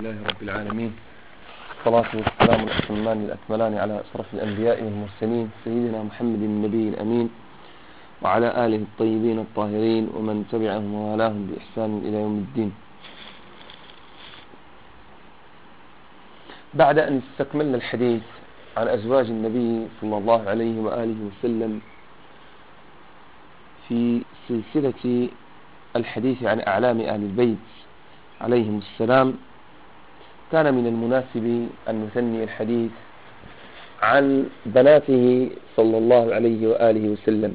لله رب العالمين. الصلاة والسلام الأتمان الأكملان على أشرف الأنبياء والمرسلين سيدنا محمد النبي الأمين وعلى آله الطيبين الطاهرين ومن تبعهم ووالاهم بإحسان إلى يوم الدين. بعد أن استكملنا الحديث عن أزواج النبي صلى الله عليه وآله وسلم في سلسلة الحديث عن أعلام أهل البيت عليهم السلام كان من المناسب أن نثني الحديث عن بناته صلى الله عليه وآله وسلم.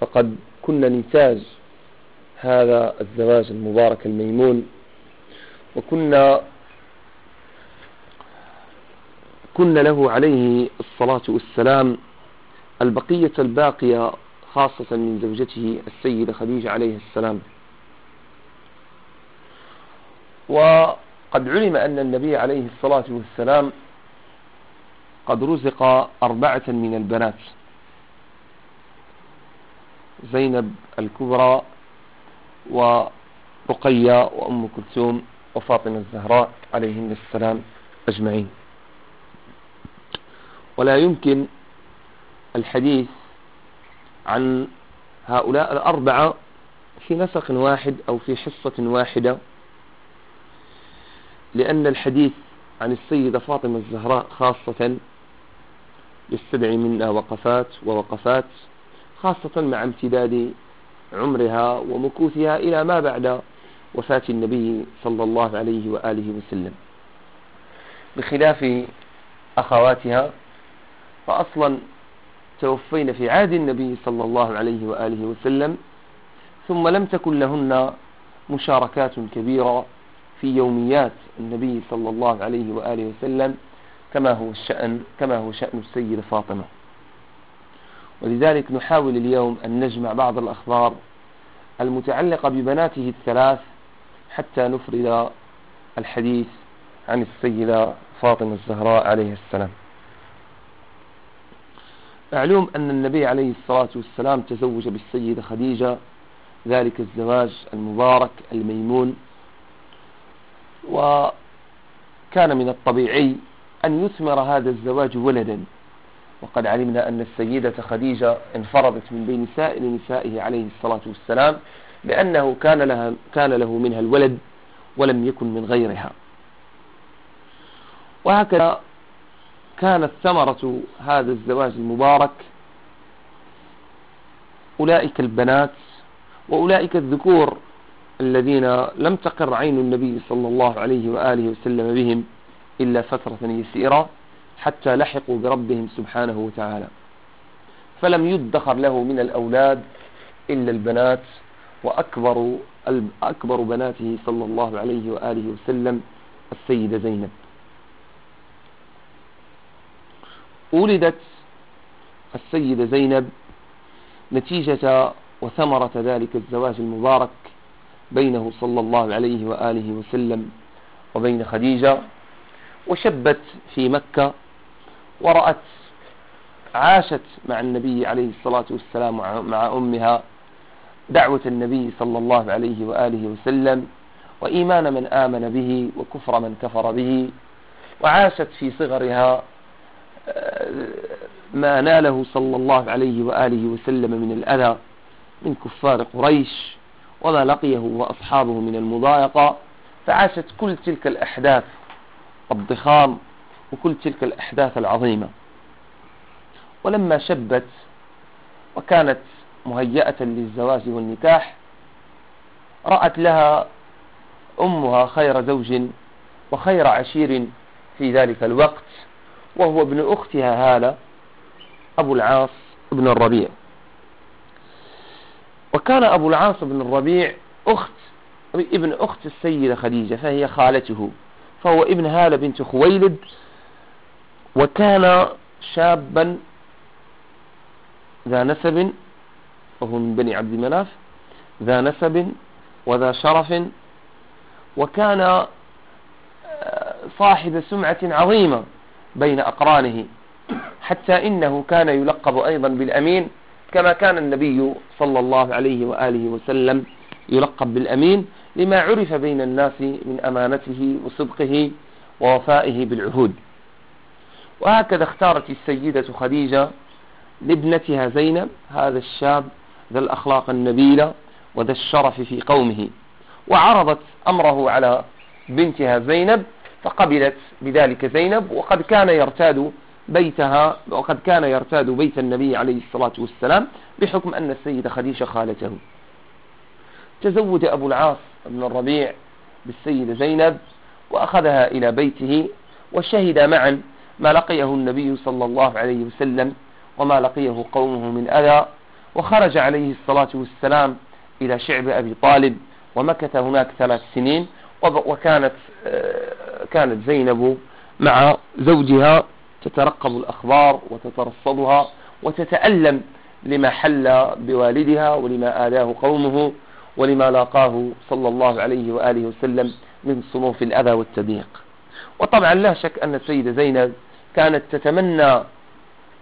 فقد كنا نتاج هذا الزواج المبارك الميمون وكنا كنا له عليه الصلاة والسلام البقية الباقية خاصة من زوجته السيدة خديجة عليه السلام. وقد علم أن النبي عليه الصلاة والسلام قد رزق أربعة من البنات. زينب الكبرى ورقية وأم كلثوم وفاطمة الزهراء عليهن السلام أجمعين. ولا يمكن الحديث عن هؤلاء الأربعة في نسق واحد أو في حصة واحدة لأن الحديث عن السيدة فاطمة الزهراء خاصة يستدعي منا وقفات ووقفات خاصة مع امتداد عمرها ومكوثها إلى ما بعد وفاة النبي صلى الله عليه وآله وسلم. بخلاف أخواتها فأصلا توفين في عهد النبي صلى الله عليه وآله وسلم ثم لم تكن لهن مشاركات كبيرة في يوميات النبي صلى الله عليه وآله وسلم كما هو الشأن كما هو شأن السيدة فاطمة. ولذلك نحاول اليوم أن نجمع بعض الأخبار المتعلقة ببناته الثلاث حتى نفرد الحديث عن السيدة فاطمة الزهراء عليه السلام. معلوم أن النبي عليه الصلاة والسلام تزوج بالسيدة خديجة ذلك الزواج المبارك الميمون وكان من الطبيعي أن يثمر هذا الزواج ولدا. وقد علمنا أن السيدة خديجة انفرضت من بين سائر نسائه عليه الصلاة والسلام لأنه كان, لها كان له منها الولد ولم يكن من غيرها. وهكذا كانت ثمرة هذا الزواج المبارك أولئك البنات وأولئك الذكور الذين لم تقر عين النبي صلى الله عليه وآله وسلم بهم إلا فترة يسيرة حتى لحقوا بربهم سبحانه وتعالى. فلم يدخر له من الأولاد إلا البنات وأكبر أكبر بناته صلى الله عليه وآله وسلم السيدة زينب. ولدت السيدة زينب نتيجة وثمرة ذلك الزواج المبارك بينه صلى الله عليه وآله وسلم وبين خديجة وشبت في مكة ورأت عاشت مع النبي عليه الصلاة والسلام مع أمها دعوة النبي صلى الله عليه وآله وسلم وإيمان من آمن به وكفر من كفر به وعاشت في صغرها ما ناله صلى الله عليه وآله وسلم من الأذى من كفار قريش. وما لقيه وأصحابه من المضايقة فعاشت كل تلك الأحداث الضخام وكل تلك الأحداث العظيمة. ولما شبت وكانت مهيئة للزواج والنكاح رأت لها أمها خير زوج وخير عشير في ذلك الوقت وهو ابن أختها هالة أبو العاص بن الربيع. وكان أبو العاص بن الربيع أخت ابن أخت السيدة خديجة فهي خالته فهو ابن هالة بنت خويلد وكان شابا ذا نسب وهو من بني عبد مناف ذا نسب وذا شرف وكان آه، صاحب سمعة عظيمة بين أقرانه حتى إنه كان يلقب أيضا بالأمين كما كان النبي صلى الله عليه وآله وسلم يلقب بالأمين لما عرف بين الناس من أمانته وصدقه ووفائه بالعهود. وهكذا اختارت السيدة خديجة لابنتها زينب هذا الشاب ذا الأخلاق النبيلة وذا الشرف في قومه. وعرضت أمره على بنتها زينب فقبلت بذلك زينب وقد كان يرتاد بيتها وقد كان يرتاد بيت النبي عليه الصلاة والسلام بحكم أن السيدة خديجة خالته. تزوج أبو العاص بن الربيع بالسيدة زينب وأخذها إلى بيته وشهد معا ما لقيه النبي صلى الله عليه وسلم وما لقيه قومه من أذى وخرج عليه الصلاة والسلام إلى شعب أبي طالب ومكث هناك ثلاث سنين وكانت آه، كانت زينب مع زوجها تترقب الأخبار وتترصدها وتتألم لما حل بوالدها ولما آذاه قومه ولما لاقاه صلى الله عليه وآله وسلم من صنوف الأذى والتضييق وطبعا لا شك أن السيدة زينب كانت تتمنى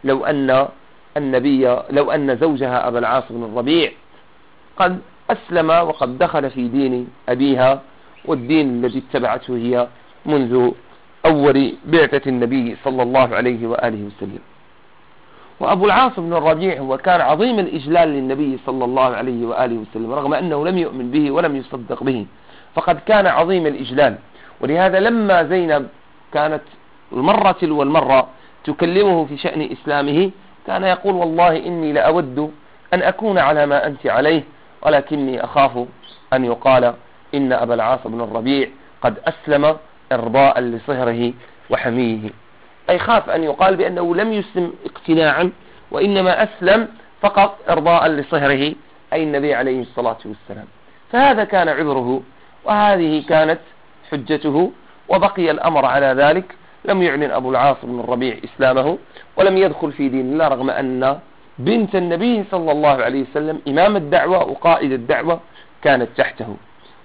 لو أن النبي لو أن زوجها أبا العاص بن الربيع قد أسلم وقد دخل في دين أبيها والدين الذي اتبعته هي منذ أول بعثة النبي صلى الله عليه وآله وسلم. وأبو العاص بن الربيع هو كان عظيم الإجلال للنبي صلى الله عليه وآله وسلم رغم أنه لم يؤمن به ولم يصدق به فقد كان عظيم الإجلال. ولهذا لما زينب كانت المرة تلو المرة تكلمه في شأن إسلامه كان يقول والله إني لأود أن أكون على ما أنت عليه ولكني أخاف أن يقال إن أبا العاص بن الربيع قد أسلم إرضاء لصهره وحميه. أي خاف أن يقال بأنه لم يسلم اقتناعا وإنما أسلم فقط إرضاء لصهره أي النبي عليه الصلاة والسلام. فهذا كان عذره وهذه كانت حجته وبقي الأمر على ذلك. لم يعلن أبو العاص بن الربيع إسلامه ولم يدخل في دين الله رغم أن بنت النبي صلى الله عليه وسلم إمام الدعوة وقائد الدعوة كانت تحته.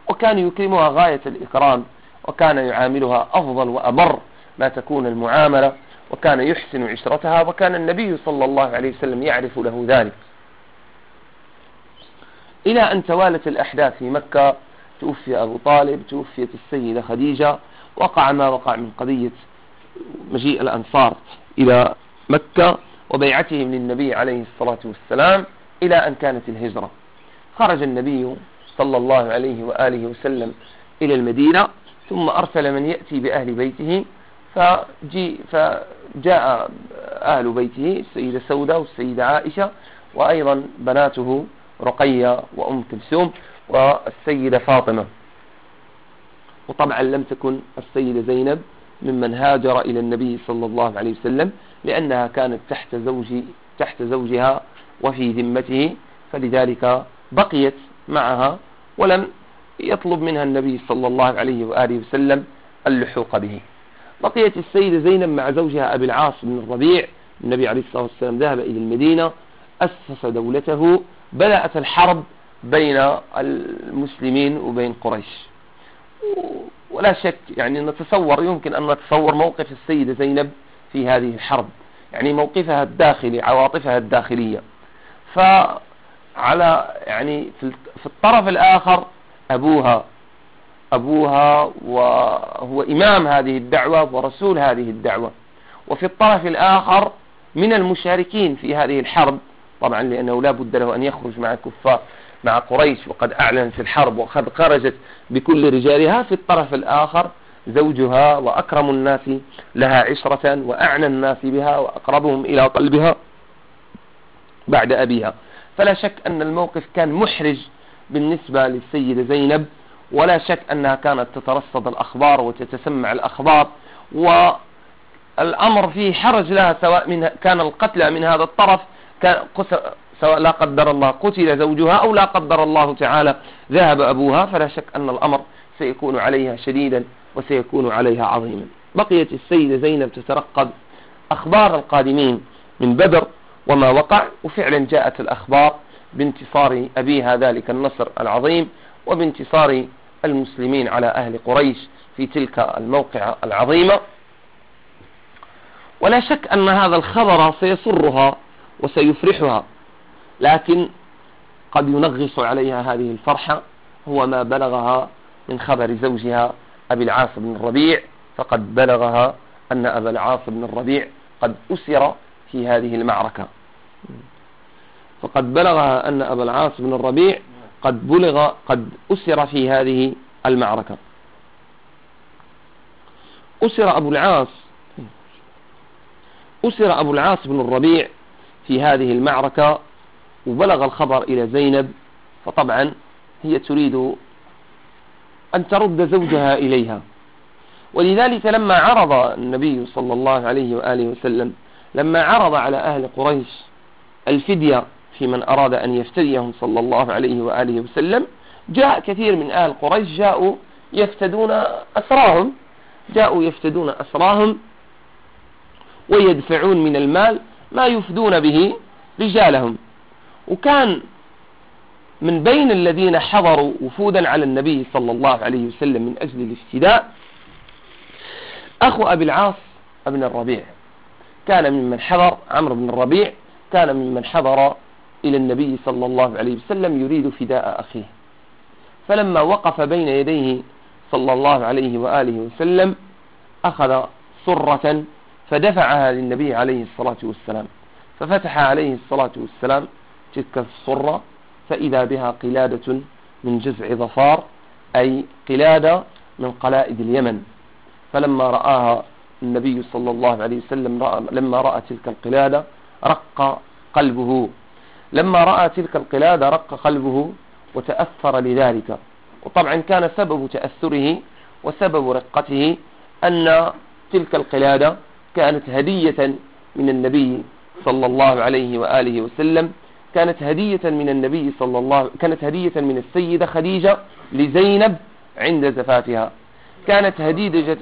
وكان يكرمها غاية الإكرام وكان يعاملها أفضل وأبر ما تكون المعاملة وكان يحسن عشرتها وكان النبي صلى الله عليه وسلم يعرف له ذلك. إلى أن توالت الأحداث في مكة توفي أبو طالب توفيت السيدة خديجة وقع ما وقع من قضية مجيء الأنصار إلى مكة وبيعتهم للنبي عليه الصلاة والسلام إلى أن كانت الهجرة. خرج النبي صلى الله عليه وآله وسلم إلى المدينة ثم أرسل من يأتي بأهل بيته فجي فجاء أهل بيته السيدة سودة والسيدة عائشة وأيضا بناته رقية وأم كلثوم والسيدة فاطمة. وطبعا لم تكن السيدة زينب ممن هاجر إلى النبي صلى الله عليه وسلم لأنها كانت تحت زوج تحت زوجها وفي ذمته فلذلك بقيت معها ولم يطلب منها النبي صلى الله عليه وآله وسلم اللحوق به. بقيت السيدة زينب مع زوجها أبي العاص بن الربيع. النبي عليه الصلاة والسلام ذهب إلى المدينة أسس دولته بدأت الحرب بين المسلمين وبين قريش. ولا شك يعني نتصور يمكن أن نتصور موقف السيدة زينب في هذه الحرب. يعني موقفها الداخلي عواطفها الداخلية. فعلى يعني في الطرف الآخر أبوها أبوها وهو إمام هذه الدعوة ورسول هذه الدعوة. وفي الطرف الآخر من المشاركين في هذه الحرب طبعا لأنه لا بد له أن يخرج مع الكفار مع قريش وقد أعلن في الحرب وقد خرجت بكل رجالها. في الطرف الآخر زوجها وأكرم الناس لها عشرة وأعنى الناس بها وأقربهم إلى قلبها بعد أبيها. فلا شك أن الموقف كان محرج بالنسبة للسيدة زينب ولا شك أنها كانت تترصد الأخبار وتتسمع الأخبار والأمر فيه حرج لها سواء من كان القتلى من هذا الطرف كان سواء لا قدر الله قتل زوجها أو لا قدر الله تعالى ذهب أبوها فلا شك أن الأمر سيكون عليها شديدا وسيكون عليها عظيما. بقيت السيدة زينب تترقب أخبار القادمين من بدر وما وقع وفعلا جاءت الأخبار بانتصار أبيها ذلك النصر العظيم وبانتصار المسلمين على أهل قريش في تلك الموقعة العظيمة. ولا شك أن هذا الخبر سيسرها وسيفرحها لكن قد ينغص عليها هذه الفرحة هو ما بلغها من خبر زوجها أبي العاص بن الربيع. فقد بلغها أن أبا العاص بن الربيع قد أسر في هذه المعركة. فقد بلغها أن أبا العاص بن الربيع قد بلغ قد أسر في هذه المعركة. أسر أبو العاص أسر أبو العاص بن الربيع في هذه المعركة وبلغ الخبر إلى زينب فطبعا هي تريد أن ترد زوجها إليها. ولذلك لما عرض النبي صلى الله عليه وآله وسلم لما عرض على أهل قريش الفدية في من أراد أن يفتديهم صلى الله عليه وآله وسلم. جاء كثير من أهل قريش جاءوا يفتدون أسراهم. جاءوا يفتدون أسراهم ويدفعون من المال ما يفدون به رجالهم. وكان من بين الذين حضروا وفودا على النبي صلى الله عليه وسلم من أجل الافتداء أخو أبي العاص ابن الربيع. كان ممن حضر عمرو بن الربيع كان ممن حضر إلى النبي صلى الله عليه وسلم يريد فداء أخيه. فلما وقف بين يديه صلى الله عليه وآله وسلم أخذ صرة فدفعها للنبي عليه الصلاة والسلام. ففتح عليه الصلاة والسلام تلك الصرة فإذا بها قلادة من جزع ظفار أي قلادة من قلائد اليمن. فلما رآها النبي صلى الله عليه وسلم رأى لما رأى تلك القلادة رق قلبه لما رأى تلك القلادة رق قلبه وتأثر لذلك. وطبعا كان سبب تأثره وسبب رقته أن تلك القلادة كانت هدية من النبي صلى الله عليه وآله وسلم كانت هدية من النبي صلى الله كانت هدية من السيدة خديجة لزينب عند زفافها كانت هديدة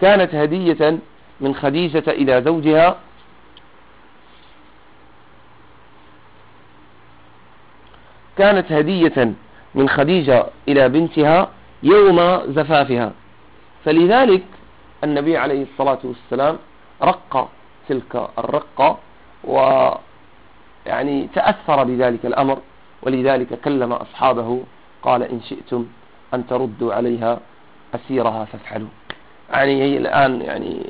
كانت هدية من خديجة إلى زوجها كانت هدية من خديجة إلى بنتها يوم زفافها. فلذلك النبي عليه الصلاة والسلام رق تلك الرقة ويعني تأثر بذلك الأمر ولذلك كلم أصحابه قال إن شئتم أن تردوا عليها أسيرها فافعلوا. يعني هي الآن يعني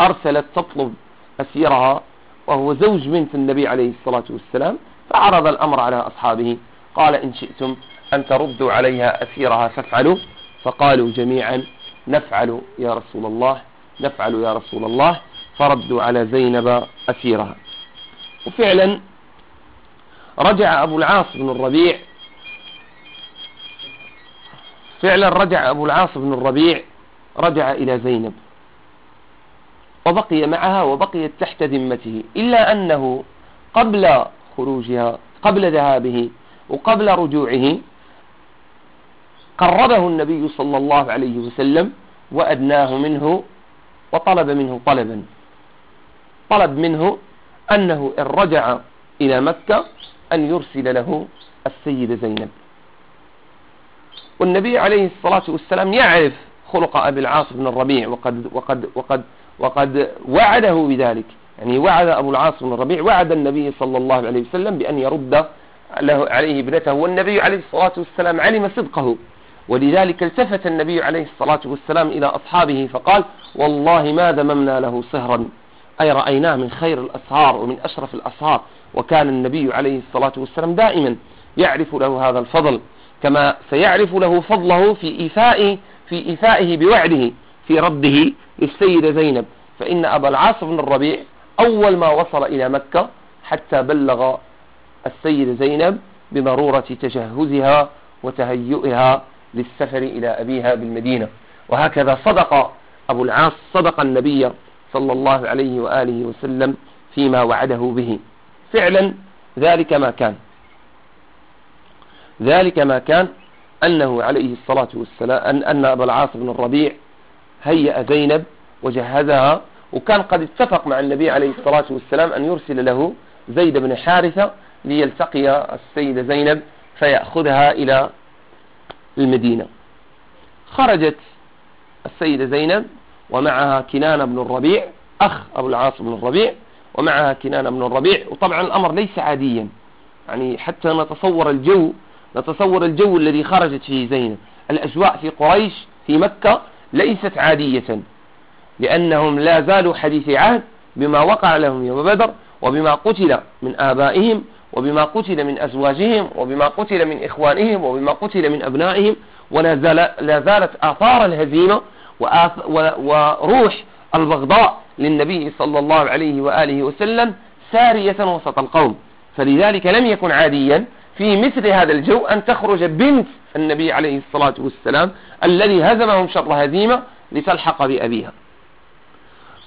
أرسلت تطلب أسيرها وهو زوج بنت النبي عليه الصلاة والسلام فعرض الأمر على أصحابه. قال إن شئتم أن تردوا عليها أسيرها فافعلوا. فقالوا جميعا نفعل يا رسول الله نفعل يا رسول الله. فردوا على زينب أسيرها. وفعلا رجع أبو العاص بن الربيع. فعلا رجع أبو العاص بن الربيع رجع إلى زينب. وبقي معها وبقيت تحت ذمته إلا أنه قبل خروجها قبل ذهابه وقبل رجوعه قربه النبي صلى الله عليه وسلم وأدناه منه وطلب منه طلبا. طلب منه أنه إن رجع إلى مكة أن يرسل له السيدة زينب. والنبي عليه الصلاة والسلام يعرف خلق أبي العاص بن الربيع وقد, وقد, وقد, وقد وعده بذلك. يعني وعد أبو العاص بن الربيع وعد النبي صلى الله عليه وسلم بأن يرد له عليه ابنته والنبي عليه الصلاة والسلام علم صدقه. ولذلك التفت النبي عليه الصلاة والسلام إلى أصحابه فقال والله ما دممنا له صهرا أي رأيناه من خير الأسهار ومن أشرف الأسهار وكان النبي عليه الصلاة والسلام دائما يعرف له هذا الفضل كما سيعرف له فضله في إيفاء في إيفائه بوعده في رده للسيدة زينب. فإن أبا العاص بن الربيع أول ما وصل إلى مكة حتى بلغ السيدة زينب بضرورة تجهزها وتهيئها للسفر إلى أبيها بالمدينة. وهكذا صدق أبو العاص صدق النبي صلى الله عليه وآله وسلم فيما وعده به. فعلا ذلك ما كان. ذلك ما كان أنه عليه الصلاة والسلام أن أبا العاص بن الربيع هيأ زينب وجهزها وكان قد اتفق مع النبي عليه الصلاة والسلام أن يرسل له زيد بن حارثة ليلتقي السيدة زينب فيأخذها إلى المدينة. خرجت السيدة زينب ومعها كنان بن الربيع أخ أبو العاص بن الربيع ومعها كنان بن الربيع. وطبعا الأمر ليس عاديا. يعني حتى نتصور الجو نتصور الجو الذي خرجت فيه زينب. الأجواء في قريش في مكة ليست عادية. لأنهم لا زالوا حديث عهد بما وقع لهم يوم بدر وبما قتل من آبائهم وبما قتل من أزواجهم وبما قتل من إخوانهم وبما قتل من أبنائهم ولا زال زالت آثار الهزيمة وروح البغضاء للنبي صلى الله عليه وآله وسلم سارية وسط القوم. فلذلك لم يكن عاديا في مثل هذا الجو أن تخرج بنت النبي عليه الصلاة والسلام الذي هزمهم شر هزيمة لتلحق بأبيها.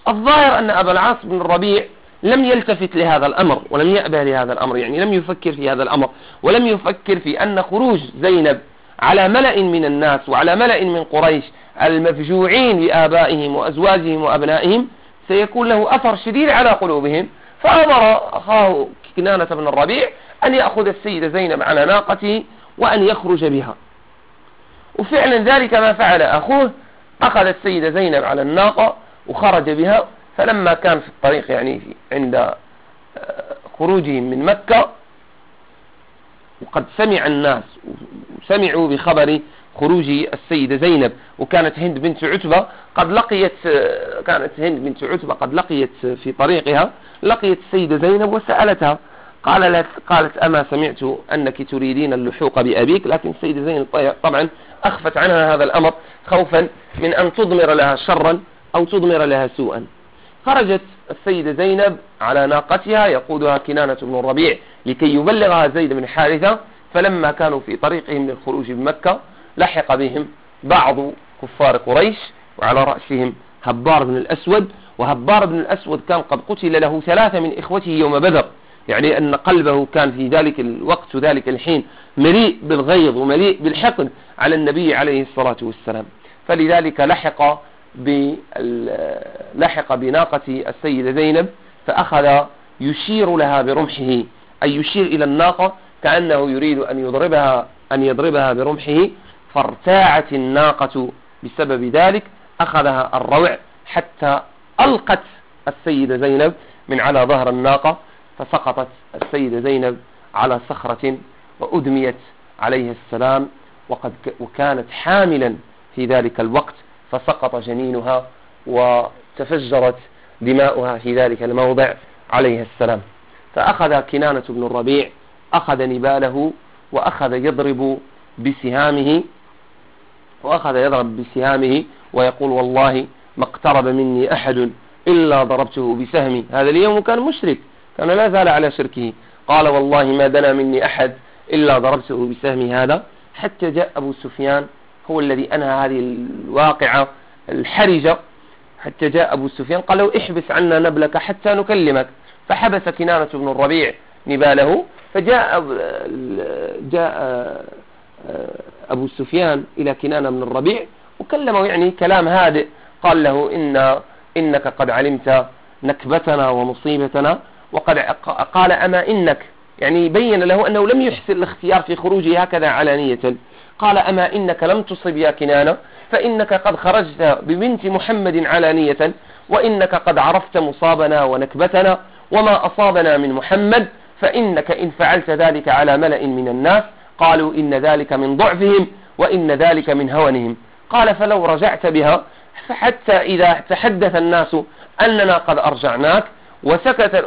الظاهر أن أبا العاص بن الربيع لم يلتفت لهذا الأمر ولم يأبه لهذا الأمر يعني لم يفكر في هذا الأمر ولم يفكر في أن خروج زينب على ملأ من الناس وعلى ملأ من قريش المفجوعين بآبائهم وأزواجهم وأبنائهم سيكون له أثر شديد على قلوبهم فأمر أخاه كنانة بن الربيع أن يأخذ السيدة زينب على ناقته وأن يخرج بها. وفعلا ذلك ما فعل أخوه أخذ السيدة زينب على الناقة وخرج بها فلما كان في الطريق يعني عند آه، خروجهم من مكة وقد سمع الناس سمعوا بخبر خروج السيدة زينب وكانت هند بنت عتبة قد لقيت آه، كانت هند بنت عتبة قد لقيت في طريقها لقيت السيدة زينب وسألتها قال قالت أما سمعت أنك تريدين اللحوق بأبيك؟ لكن السيدة زينب طبعا أخفت عنها هذا الأمر خوفا من أن تضمر لها شرا أو تضمر لها سوءا. خرجت السيدة زينب على ناقتها يقودها كنانة بن الربيع لكي يبلغها زيد بن حارثة فلما كانوا في طريقهم للخروج بمكة لحق بهم بعض كفار قريش وعلى رأسهم هبار بن الأسود. وهبار بن الأسود كان قد قتل له ثلاثة من إخوته يوم بدر. يعني أن قلبه كان في ذلك الوقت وذلك الحين مليء بالغيظ ومليء بالحقد على النبي عليه الصلاة والسلام. فلذلك لحق لحق بناقة السيدة زينب فأخذ يشير لها برمحه أي يشير إلى الناقة كأنه يريد أن يضربها أن يضربها برمحه. فارتاعت الناقة بسبب ذلك أخذها الروع حتى ألقت السيدة زينب من على ظهر الناقة فسقطت السيدة زينب على صخرة وأدميت عليه السلام وقد وكانت حاملا في ذلك الوقت. فسقط جنينها وتفجرت دماؤها في ذلك الموضع عليه السلام. فأخذ كنانة بن الربيع أخذ نباله وأخذ يضرب بسهامه وأخذ يضرب بسهامه ويقول والله ما اقترب مني أحد إلا ضربته بسهمي. هذا اليوم كان مشرك كان لا زال على شركه. قال والله ما دنا مني أحد إلا ضربته بسهمي. هذا حتى جاء أبو سفيان هو الذي أنهى هذه الواقعة الحرجة حتى جاء أبو سفيان قال له احبس عنا نبلك حتى نكلمك. فحبس كنانة بن الربيع نباله فجاء جاء أبو سفيان إلى كنانة بن الربيع وكلمه يعني كلام هادئ. قال له إن إنك قد علمت نكبتنا ومصيبتنا وقد قال أما إنك؟ يعني بين له أنه لم يحسن الاختيار في خروجه هكذا علانية. قال أما إنك لم تصب يا كنانة فإنك قد خرجت ببنت محمد علانية وإنك قد عرفت مصابنا ونكبتنا وما أصابنا من محمد فإنك إن فعلت ذلك على ملأ من الناس قالوا إن ذلك من ضعفهم وإن ذلك من هونهم. قال فلو رجعت بها فحتى إذا تحدث الناس أننا قد أرجعناك وسكت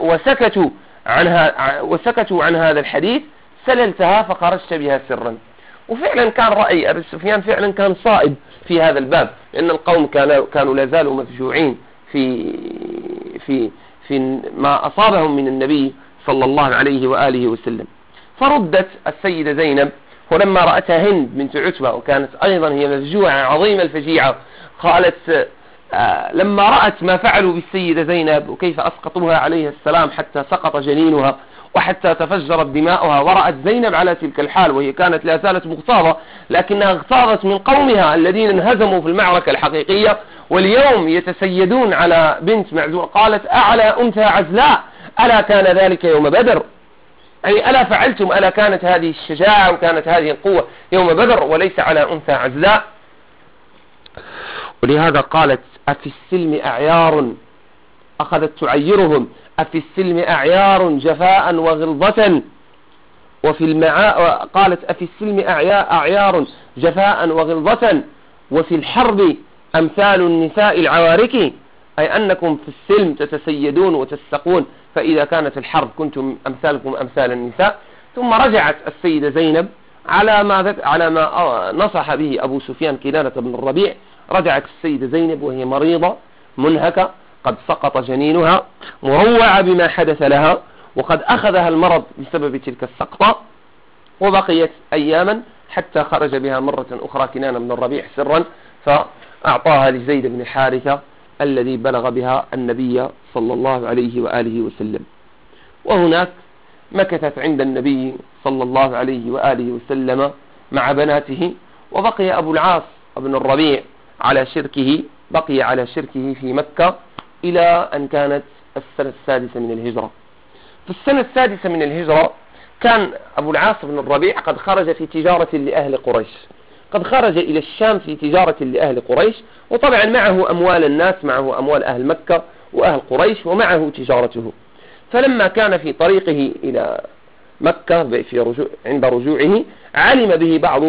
وسكتوا عنها وسكتوا عن هذا الحديث سللتها فخرجت بها سرا. وفعلا كان رأي أبي سفيان فعلا كان صائب في هذا الباب لأن القوم كانوا كانوا لا زالوا مفجوعين في في في ما أصابهم من النبي صلى الله عليه وآله وسلم. فردت السيدة زينب ولما رأتها هند بنت عتبة وكانت أيضا هي مفجوعة عظيمة الفجيعة قالت آه لما رأت ما فعلوا بالسيدة زينب وكيف أسقطوها عليه السلام حتى سقط جنينها وحتى تفجرت دماؤها ورأت زينب على تلك الحال وهي كانت لا زالت مغتاظة لكنها اغتاظت من قومها الذين انهزموا في المعركة الحقيقية واليوم يتسيدون على بنت معذور قالت أعلى أنثى عزلاء ألا كان ذلك يوم بدر؟ أي ألا فعلتم؟ ألا كانت هذه الشجاعة وكانت هذه القوة يوم بدر وليس على أنثى عزلاء؟ ولهذا قالت أفي السلم أعيار أخذت تعيرهم؟ أفي السلم أعيار جفاء وغلظة؟ وفي المعا قالت أفي السلم أعيار جفاء وغلظة؟ وفي الحرب أمثال النساء العوارك؟ أي أنكم في السلم تتسيدون وتستقون فإذا كانت الحرب كنتم أمثالكم أمثال النساء. ثم رجعت السيدة زينب على ما على ما نصح به أبو سفيان كنانة بن الربيع. رجعت السيدة زينب وهي مريضة منهكة. قد سقط جنينها مروعة بما حدث لها وقد أخذها المرض بسبب تلك السقطة وبقيت أياما حتى خرج بها مرة أخرى كنانة بن الربيع سرا فأعطاها لزيد بن حارثة الذي بلغ بها النبي صلى الله عليه وآله وسلم. وهناك مكثت عند النبي صلى الله عليه وآله وسلم مع بناته وبقي أبو العاص بن الربيع على شركه بقي على شركه في مكة إلى أن كانت السنة السادسة من الهجرة. في السنة السادسة من الهجرة كان أبو العاص بن الربيع قد خرج في تجارة لأهل قريش. قد خرج إلى الشام في تجارة لأهل قريش وطبعا معه أموال الناس معه أموال أهل مكة وأهل قريش ومعه تجارته. فلما كان في طريقه إلى مكة في رجوع عند رجوعه علم به بعض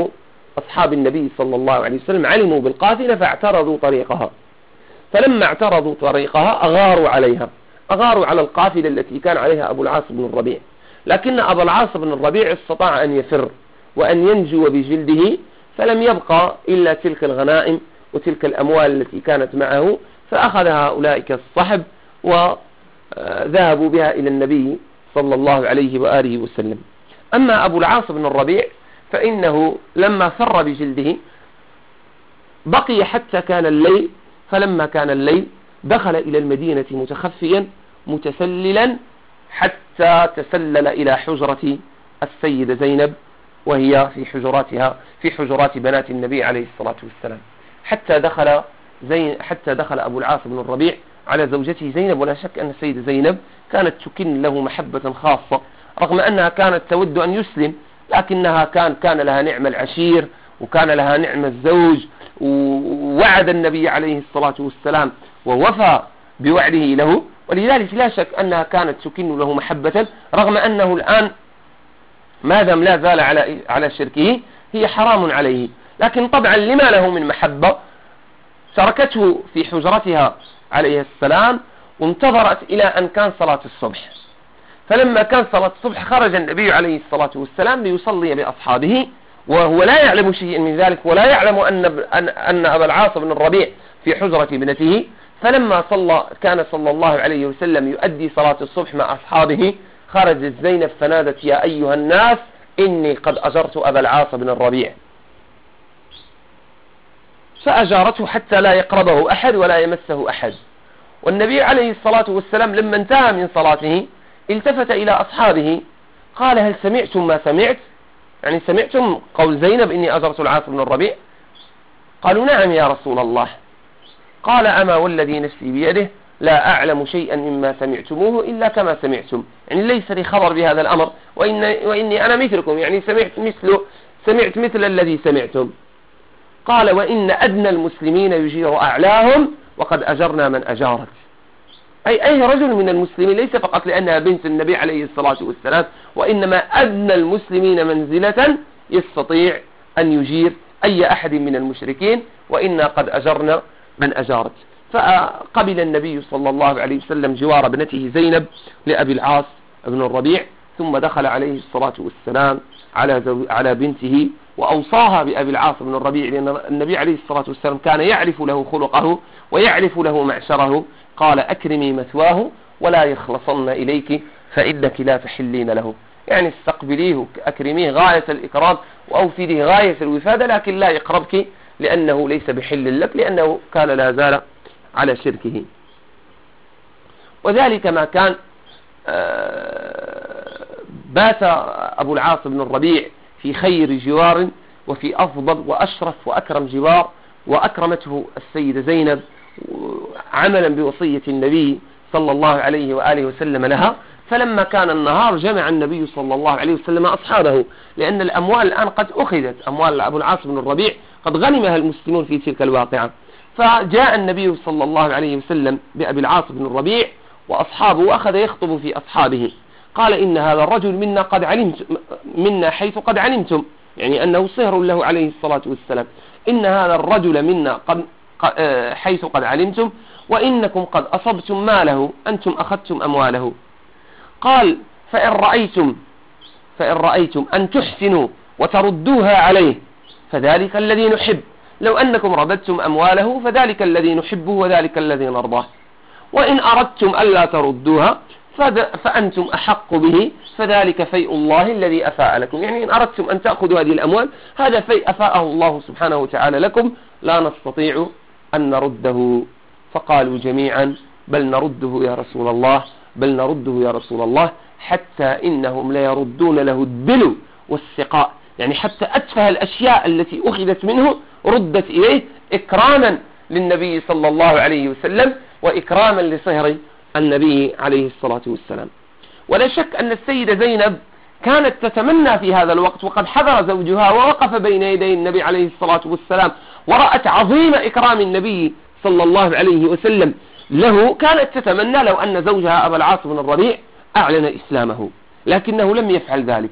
أصحاب النبي صلى الله عليه وسلم علموا بالقافلة فاعترضوا طريقها. فلما اعترضوا طريقها أغاروا عليها. أغاروا على القافلة التي كان عليها أبو العاص بن الربيع. لكن أبو العاص بن الربيع استطاع أن يفر وأن ينجو بجلده فلم يبقى إلا تلك الغنائم وتلك الأموال التي كانت معه فأخذ أولئك الصحب وذهبوا بها إلى النبي صلى الله عليه وآله وسلم. أما أبو العاص بن الربيع فإنه لما فر بجلده بقي حتى كان الليل فلما كان الليل دخل إلى المدينة متخفيا متسللا حتى تسلل إلى حجرة السيدة زينب وهي في حجراتها في حجرات بنات النبي عليه الصلاة والسلام. حتى دخل زين حتى دخل أبو العاص بن الربيع على زوجته زينب ولا شك أن السيدة زينب كانت تكن له محبة خاصة. رغم أنها كانت تود أن يسلم لكنها كان كان لها نعم العشير وكان لها نعم الزوج ووعد النبي عليه الصلاة والسلام ووفى بوعده له. ولذلك لا شك أنها كانت تكن له محبة رغم أنه الآن ما دام لا زال على على شركه هي حرام عليه. لكن طبعا لما له من محبة؟ تركته في حجرتها عليه السلام وانتظرت إلى أن كان صلاة الصبح. فلما كان صلاة الصبح خرج النبي عليه الصلاة والسلام ليصلي بأصحابه. وهو لا يعلم شيئا من ذلك ولا يعلم أن, أن أبا العاص بن الربيع في حجرة ابنته. فلما صلى كان صلى الله عليه وسلم يؤدي صلاة الصبح مع أصحابه خرجت زينب فنادت يا أيها الناس إني قد أجرت أبا العاص بن الربيع. فأجارته حتى لا يقربه أحد ولا يمسه أحد. والنبي عليه الصلاة والسلام لما انتهى من صلاته التفت إلى أصحابه قال هل سمعتم ما سمعت؟ يعني سمعتم قول زينب إني أجرت العاص بن الربيع؟ قالوا نعم يا رسول الله. قال أما والذي نفسي بيده لا أعلم شيئا مما سمعتموه إلا كما سمعتم. يعني ليس لي خبر بهذا الأمر وإن وإني أنا مثلكم يعني سمعت مثل سمعت مثل الذي سمعتم. قال وإن أدنى المسلمين يجير أعلاهم وقد أجرنا من أجارت أي أي رجل من المسلمين ليس فقط لأنها بنت النبي عليه الصلاة والسلام وإنما أدنى المسلمين منزلة يستطيع أن يجير أي أحد من المشركين وإنا قد أجرنا من أجارت. فقبل النبي صلى الله عليه وسلم جوار ابنته زينب لأبي العاص بن الربيع ثم دخل عليه الصلاة والسلام على على بنته وأوصاها بأبي العاص بن الربيع لأن النبي عليه الصلاة والسلام كان يعرف له خلقه ويعرف له معشره قال أكرمي مثواه ولا يخلصن إليك فإنك لا تحلين له. يعني استقبليه أكرميه غاية الإكرام وأوفديه غاية الوفادة لكن لا يقربك لأنه ليس بحل لك لأنه كان لا زال على شركه. وذلك ما كان آه، بات أبو العاص بن الربيع في خير جوار وفي أفضل وأشرف وأكرم جوار وأكرمته السيدة زينب عملا بوصية النبي صلى الله عليه وآله وسلم لها فلما كان النهار جمع النبي صلى الله عليه وسلم أصحابه لأن الأموال الآن قد أخذت أموال أبو العاص بن الربيع قد غنمها المسلمون في تلك الواقعة. فجاء النبي صلى الله عليه وسلم بأبي العاص بن الربيع وأصحابه وأخذ يخطب في أصحابه. قال إن هذا الرجل منا قد علمت منا حيث قد علمتم يعني أنه صهر له عليه الصلاة والسلام. إن هذا الرجل منا قد حيث قد علمتم وإنكم قد أصبتم ماله أنتم أخذتم أمواله. قال فإن رأيتم فإن رأيتم أن تحسنوا وتردوها عليه فذلك الذي نحب. لو أنكم رددتم أمواله فذلك الذي نحبه وذلك الذي نرضاه. وإن أردتم ألا تردوها فأنتم أحق به فذلك فيء الله الذي أفاء لكم. يعني إن أردتم أن تأخذوا هذه الأموال هذا فيء أفاءه الله سبحانه وتعالى لكم لا نستطيع أن نرده. فقالوا جميعا بل نرده يا رسول الله بل نرده يا رسول الله حتى إنهم ليردون له الدلو والسقاء. يعني حتى أتفه الأشياء التي أخذت منه ردت إليه إكراما للنبي صلى الله عليه وسلم وإكراما لصهر النبي عليه الصلاة والسلام. ولا شك أن السيدة زينب كانت تتمنى في هذا الوقت وقد حضر زوجها ووقف بين يدي النبي عليه الصلاة والسلام ورأت عظيم إكرام النبي صلى الله عليه وسلم له كانت تتمنى لو أن زوجها أبا العاص بن الربيع أعلن إسلامه لكنه لم يفعل ذلك.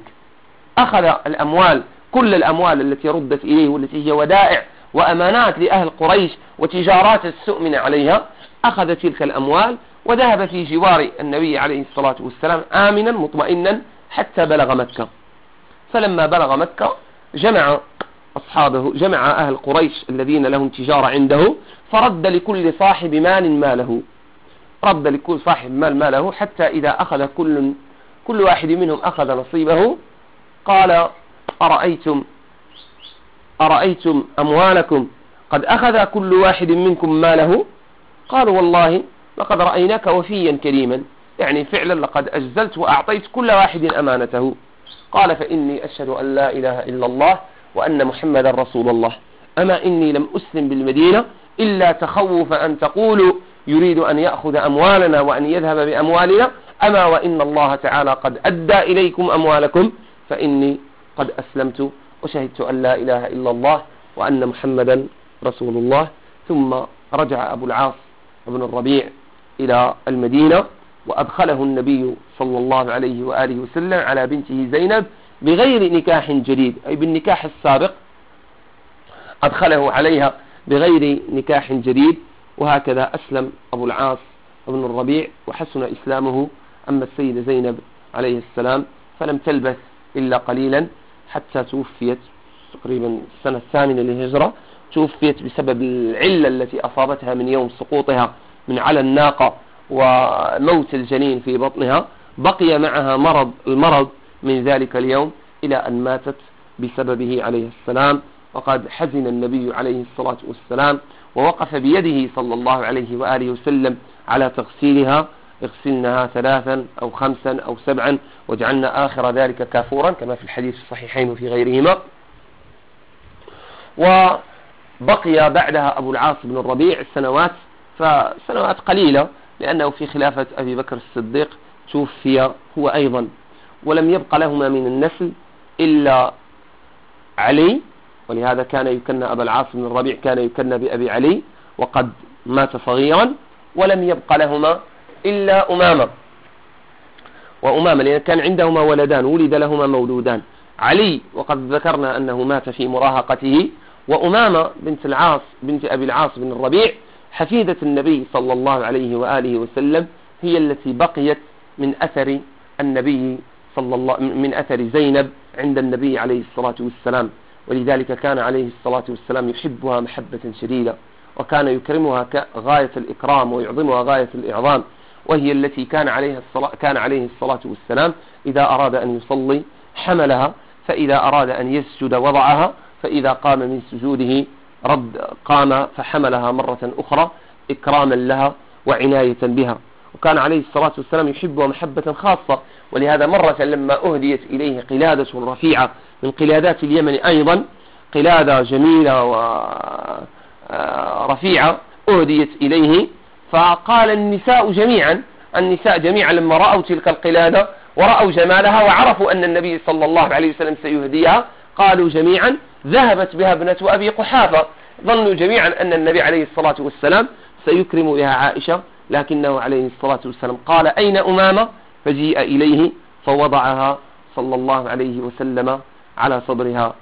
أخذ الأموال كل الأموال التي ردت إليه والتي هي ودائع وأمانات لأهل قريش وتجارات السؤمن عليها أخذ تلك الأموال وذهب في جوار النبي عليه الصلاة والسلام آمنا مطمئنا حتى بلغ مكة. فلما بلغ مكة جمع أصحابه جمع أهل قريش الذين لهم تجارة عنده فرد لكل صاحب مال ماله. رد لكل صاحب مال ماله حتى إذا أخذ كل كل واحد منهم أخذ نصيبه. قال أرأيتم أرأيتم أموالكم؟ قد أخذ كل واحد منكم ماله؟ قالوا والله لقد رأيناك وفيا كريما. يعني فعلا لقد أجزلت وأعطيت كل واحد أمانته. قال فإني أشهد أن لا إله إلا الله وأن محمدا رسول الله. أما إني لم أسلم بالمدينة إلا تخوف أن تقولوا يريد أن يأخذ أموالنا وأن يذهب بأموالنا. أما وإن الله تعالى قد أدى إليكم أموالكم فإني قد أسلمت وشهدت أن لا إله إلا الله وأن محمدا رسول الله. ثم رجع أبو العاص بن الربيع إلى المدينة وأدخله النبي صلى الله عليه وآله وسلم على بنته زينب بغير نكاح جديد أي بالنكاح السابق أدخله عليها بغير نكاح جديد وهكذا أسلم أبو العاص بن الربيع وحسن إسلامه. أما السيدة زينب عليه السلام فلم تلبث إلا قليلا حتى توفيت تقريبا السنة الثامنة للهجرة توفيت بسبب العلة التي أصابتها من يوم سقوطها من على الناقة وموت الجنين في بطنها. بقي معها مرض المرض من ذلك اليوم إلى أن ماتت بسببه عليه السلام وقد حزن النبي عليه الصلاة والسلام ووقف بيده صلى الله عليه وآله وسلم على تغسيلها اغسلنها ثلاثا أو خمسا أو سبعا واجعلنا آخر ذلك كافورا كما في الحديث الصحيحين وفي غيرهما. وبقي بعدها أبو العاص بن الربيع سنوات فسنوات قليلة لأنه في خلافة أبي بكر الصديق توفي هو أيضا. ولم يبق لهما من النسل إلا علي ولهذا كان يكنى أبا العاص بن الربيع كان يكنى بأبي علي وقد مات صغيرا ولم يبق لهما إلا أمامة. وأمامة لأن كان عندهما ولدان ولد لهما مولودان. علي وقد ذكرنا أنه مات في مراهقته. وأمامة بنت العاص بنت أبي العاص بن الربيع حفيدة النبي صلى الله عليه وآله وسلم هي التي بقيت من أثر النبي صلى الله من أثر زينب عند النبي عليه الصلاة والسلام. ولذلك كان عليه الصلاة والسلام يحبها محبة شديدة وكان يكرمها غاية الإكرام ويعظمها غاية الإعظام وهي التي كان عليها الصلاة كان عليه الصلاة والسلام. إذا أراد أن يصلي حملها فإذا أراد أن يسجد وضعها فإذا قام من سجوده رد قام فحملها مرة أخرى إكراما لها وعناية بها. وكان عليه الصلاة والسلام يحبها محبة خاصة ولهذا مرة لما أهديت إليه قلادة رفيعة من قلادات اليمن أيضا قلادة جميلة ورفيعة أهديت إليه فقال النساء جميعا النساء جميعا لما رأوا تلك القلادة ورأوا جمالها وعرفوا أن النبي صلى الله عليه وسلم سيهديها قالوا جميعا ذهبت بها ابنة أبي قحافة. ظنوا جميعا أن النبي عليه الصلاة والسلام سيكرم بها عائشة. لكنه عليه الصلاة والسلام قال أين أمامة؟ فجيء إليه فوضعها صلى الله عليه وسلم على صدرها.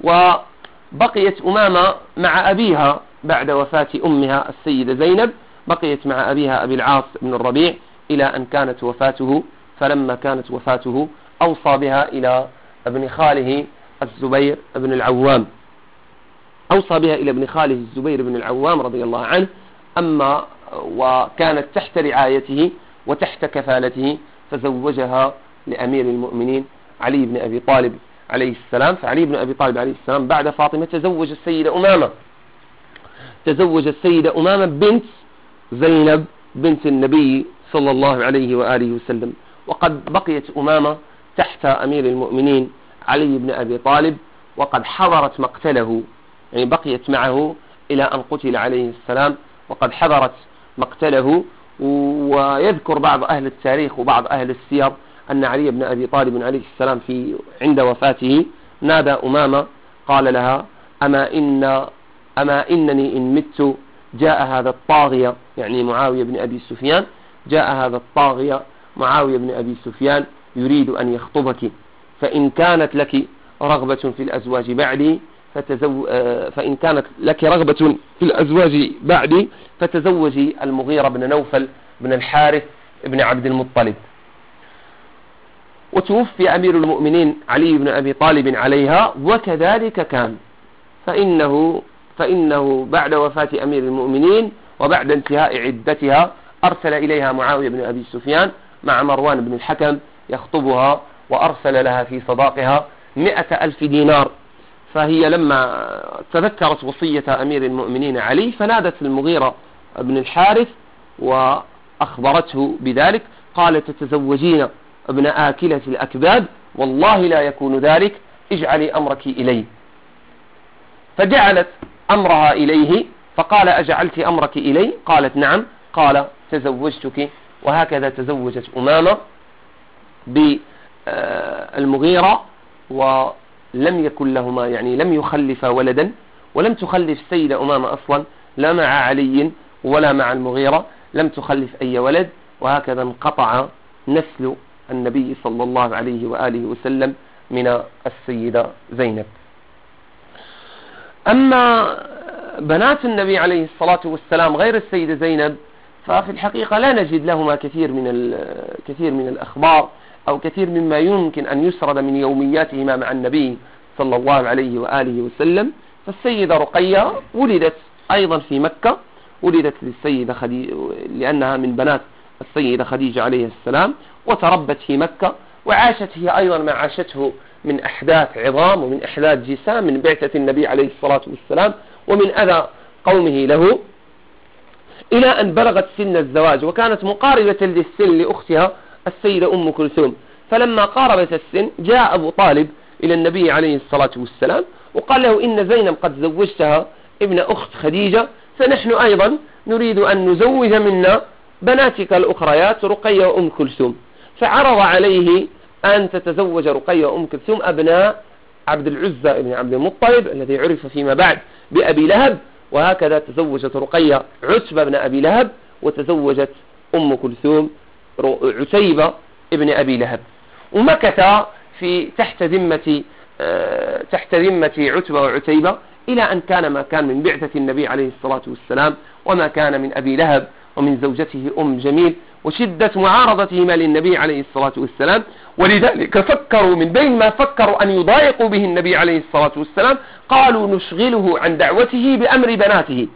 وبقيت أمامة مع أبيها بعد وفاة أمها السيدة زينب. بقيت مع أبيها أبي العاص بن الربيع إلى أن كانت وفاته فلما كانت وفاته أوصى بها إلى ابن خاله الزبير بن العوام. أوصى بها إلى ابن خاله الزبير بن العوام رضي الله عنه. أما وكانت تحت رعايته وتحت كفالته فزوجها لأمير المؤمنين علي بن أبي طالب عليه السلام. فعلي بن أبي طالب عليه السلام بعد فاطمة تزوج السيدة أمامة. تزوج السيدة أمامة بنت زينب بنت النبي صلى الله عليه وآله وسلم. وقد بقيت أمامة تحت أمير المؤمنين علي بن أبي طالب وقد حضرت مقتله يعني بقيت معه إلى أن قتل عليه السلام وقد حضرت مقتله ويذكر بعض أهل التاريخ وبعض أهل السير أن علي بن أبي طالب عليه السلام في عند وفاته نادى أمامة قال لها أما إن أما إنني إن مت جاء هذا الطاغية يعني معاوية بن أبي سفيان جاء هذا الطاغية معاوية بن أبي سفيان يريد أن يخطبك فإن كانت لك رغبة في الأزواج بعدي فتزو... آه، فإن كانت لك رغبة في الأزواج بعدي فتزوجي المغيرة بن نوفل بن الحارث بن عبد المطلب. وتوفي أمير المؤمنين علي بن أبي طالب عليها وكذلك كان. فإنه, فإنه بعد وفاة أمير المؤمنين وبعد انتهاء عدتها أرسل إليها معاوية بن أبي سفيان مع مروان بن الحكم يخطبها وأرسل لها في صداقها مئة ألف دينار. فهي لما تذكرت وصية أمير المؤمنين علي فنادت المغيرة بن الحارث وأخبرته بذلك. قالت تتزوجين ابن آكلة الأكباد؟ والله لا يكون ذلك. اجعلي أمرك إلي. فجعلت أمرها إليه فقال أجعلت أمرك إلي؟ قالت نعم. قال تزوجتك. وهكذا تزوجت أمامة بالمغيرة ولم يكن لهما يعني لم يخلف ولدا ولم تخلف السيدة أمامة أصلا لا مع علي ولا مع المغيرة لم تخلف أي ولد وهكذا انقطع نسل النبي صلى الله عليه وآله وسلم من السيدة زينب. أما بنات النبي عليه الصلاة والسلام غير السيدة زينب ففي الحقيقة لا نجد لهما كثير من كثير من الأخبار. أو كثير مما يمكن أن يسرد من يومياتهما مع النبي صلى الله عليه وآله وسلم فالسيدة رقية ولدت أيضا في مكة ولدت للسيدة خديجة لأنها من بنات السيدة خديجة عليه السلام وتربت في مكة وعاشت هي أيضا ما عاشته من أحداث عظام ومن أحداث جسام من بعثة النبي عليه الصلاة والسلام ومن أذى قومه له إلى أن بلغت سن الزواج وكانت مقاربة للسن لأختها السيدة أم كلثوم. فلما قاربت السن جاء أبو طالب إلى النبي عليه الصلاة والسلام وقال له إن زينب قد زوجتها ابن أخت خديجة فنحن أيضا نريد أن نزوج منا بناتك الأخريات رقية وأم كلثوم. فعرض عليه أن تتزوج رقية وأم كلثوم أبناء عبد العزة بن عبد المطلب الذي عرف فيما بعد بأبي لهب. وهكذا تزوجت رقية عتبة بن أبي لهب وتزوجت أم كلثوم عتيبة ابن أبي لهب. ومكث في تحت ذمة آه، تحت ذمة عتبة وعتيبة إلى أن كان ما كان من بعثة النبي عليه الصلاة والسلام وما كان من أبي لهب ومن زوجته أم جميل وشدة معارضتهما للنبي عليه الصلاة والسلام. ولذلك فكروا من بين ما فكروا أن يضايقوا به النبي عليه الصلاة والسلام قالوا نشغله عن دعوته بأمر بناته.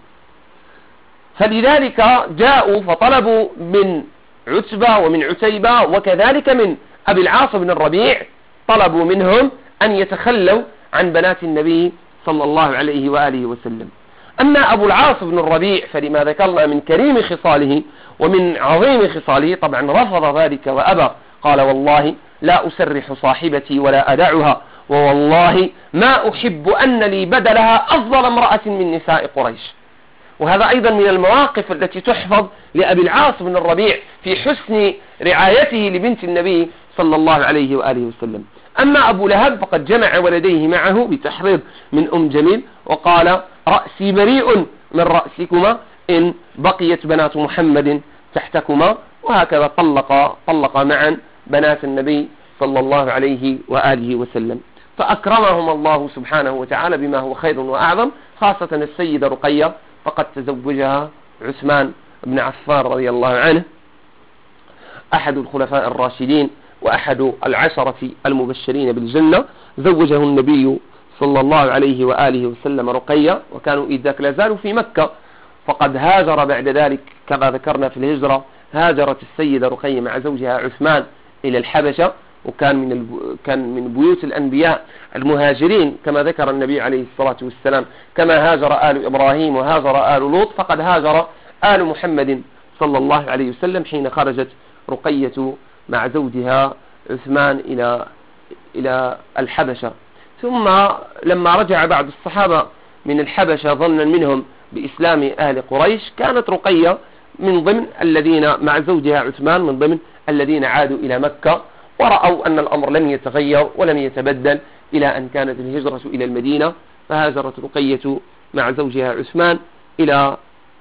فلذلك جاءوا فطلبوا من عتبة ومن عتيبة وكذلك من أبي العاص بن الربيع طلبوا منهم أن يتخلوا عن بنات النبي صلى الله عليه وآله وسلم. أما أبو العاص بن الربيع فلما ذكرنا من كريم خصاله ومن عظيم خصاله طبعا رفض ذلك وأبى قال والله لا أسرح صاحبتي ولا أدعها ووالله ما أحب أن لي بدلها أفضل امرأة من نساء قريش. وهذا أيضا من المواقف التي تحفظ لأبي العاص بن الربيع في حسن رعايته لبنت النبي صلى الله عليه وآله وسلم. أما أبو لهب فقد جمع ولديه معه بتحريض من أم جميل وقال رأسي بريء من رأسكما إن بقيت بنات محمد تحتكما وهكذا طلق طلق معا بنات النبي صلى الله عليه وآله وسلم. فأكرمهم الله سبحانه وتعالى بما هو خير وأعظم خاصة السيدة رقية فقد تزوجها عثمان بن عفان رضي الله عنه أحد الخلفاء الراشدين وأحد العشرة المبشرين بالجنة زوجه النبي صلى الله عليه وآله وسلم رقية وكانوا إذ لا زالوا في مكة. فقد هاجر بعد ذلك كما ذكرنا في الهجرة هاجرت السيدة رقية مع زوجها عثمان إلى الحبشة. وكان من الب... كان من بيوت الأنبياء المهاجرين كما ذكر النبي عليه الصلاة والسلام كما هاجر آل إبراهيم وهاجر آل لوط فقد هاجر آل محمد صلى الله عليه وسلم حين خرجت رقية مع زوجها عثمان إلى إلى الحبشة. ثم لما رجع بعض الصحابة من الحبشة ظنا منهم بإسلام أهل قريش كانت رقية من ضمن الذين مع زوجها عثمان من ضمن الذين عادوا إلى مكة. ورأوا أن الأمر لم يتغير ولم يتبدل إلى أن كانت الهجرة إلى المدينة فهاجرت رقية مع زوجها عثمان إلى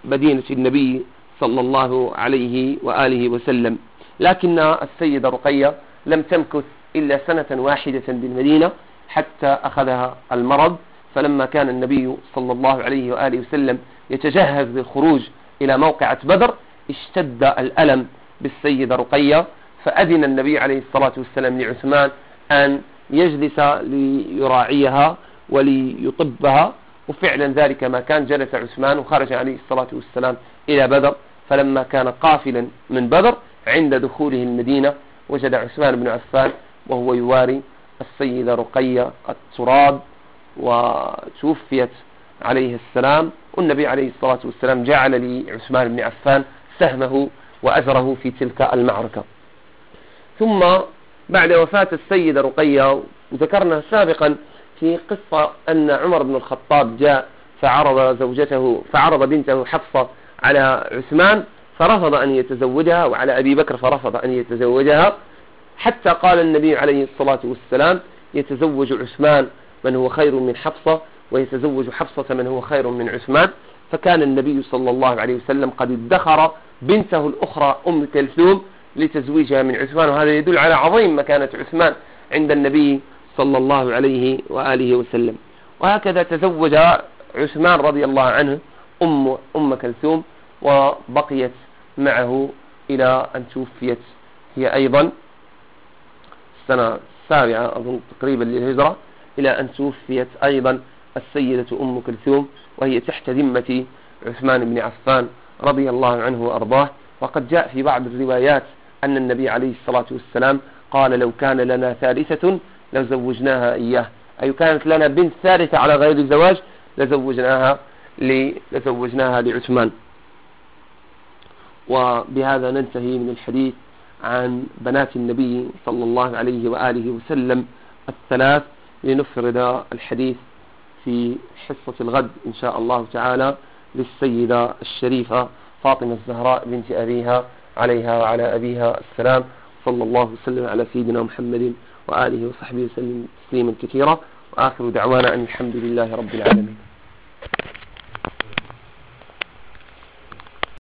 مدينة النبي صلى الله عليه وآله وسلم. لكن السيدة رقية لم تمكث إلا سنة واحدة بالمدينة حتى أخذها المرض. فلما كان النبي صلى الله عليه وآله وسلم يتجهز للخروج إلى موقعة بدر اشتد الألم بالسيدة رقية فأذن النبي عليه الصلاة والسلام لعثمان أن يجلس ليراعيها وليطبها وفعلا ذلك ما كان جلس عثمان وخرج عليه الصلاة والسلام إلى بدر. فلما كان قافلا من بدر عند دخوله المدينة وجد عثمان بن عفان وهو يواري السيدة رقية التراب وتوفيت عليه السلام. والنبي عليه الصلاة والسلام جعل لعثمان بن عفان سهمه وأجره في تلك المعركة. ثم بعد وفاة السيدة رقية وذكرنا سابقا في قصة أن عمر بن الخطاب جاء فعرض زوجته فعرض بنته حفصة على عثمان فرفض أن يتزوجها وعلى أبي بكر فرفض أن يتزوجها حتى قال النبي عليه الصلاة والسلام يتزوج عثمان من هو خير من حفصة ويتزوج حفصة من هو خير من عثمان فكان النبي صلى الله عليه وسلم قد ادخر بنته الأخرى أم كلثوم لتزويجها من عثمان وهذا يدل على عظيم مكانة عثمان عند النبي صلى الله عليه وآله وسلم. وهكذا تزوج عثمان رضي الله عنه أم, أم كلثوم وبقيت معه إلى أن توفيت هي أيضا السنة السابعة أظن تقريبا للهجرة إلى أن توفيت أيضا السيدة أم كلثوم وهي تحت ذمة عثمان بن عفان رضي الله عنه وأرضاه. وقد جاء في بعض الروايات أن النبي عليه الصلاة والسلام قال لو كان لنا ثالثة لزوجناها إياه. أي كانت لنا بنت ثالثة على غير الزواج لزوجناها لزوجناها لعثمان. وبهذا ننتهي من الحديث عن بنات النبي صلى الله عليه وآله وسلم الثلاث. لنفرد الحديث في حصة الغد إن شاء الله تعالى للسيدة الشريفة فاطمة الزهراء بنت أبيها عليها وعلى أبيها السلام. صلى الله وسلم على سيدنا محمد وآله وصحبه وسلم تسليما كثيرا. وآخر دعوانا أن الحمد لله رب العالمين.